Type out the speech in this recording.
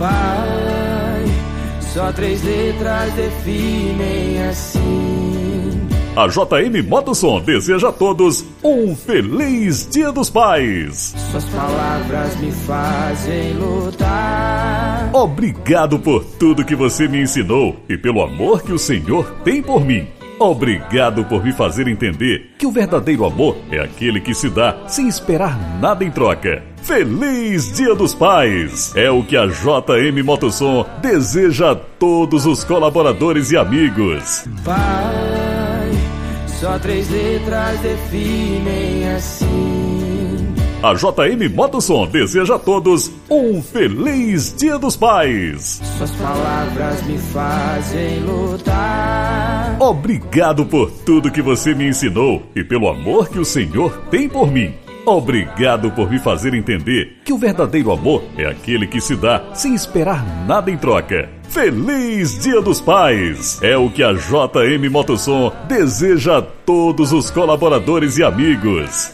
Pai, só três letras definem assim. A JM Motossom deseja a todos um feliz Dia dos Pais. Suas palavras me fazem lutar. Obrigado por tudo que você me ensinou e pelo amor que o Senhor tem por mim. Obrigado por me fazer entender que o verdadeiro amor é aquele que se dá sem esperar nada em troca. Feliz Dia dos Pais! É o que a JM Motossom deseja a todos os colaboradores e amigos. Pai, só três letras definem assim. A JM Motossom deseja a todos um feliz Dia dos Pais. Suas palavras me fazem lutar. Obrigado por tudo que você me ensinou e pelo amor que o Senhor tem por mim. Obrigado por me fazer entender que o verdadeiro amor é aquele que se dá sem esperar nada em troca. Feliz Dia dos Pais! É o que a JM Motossom deseja a todos os colaboradores e amigos.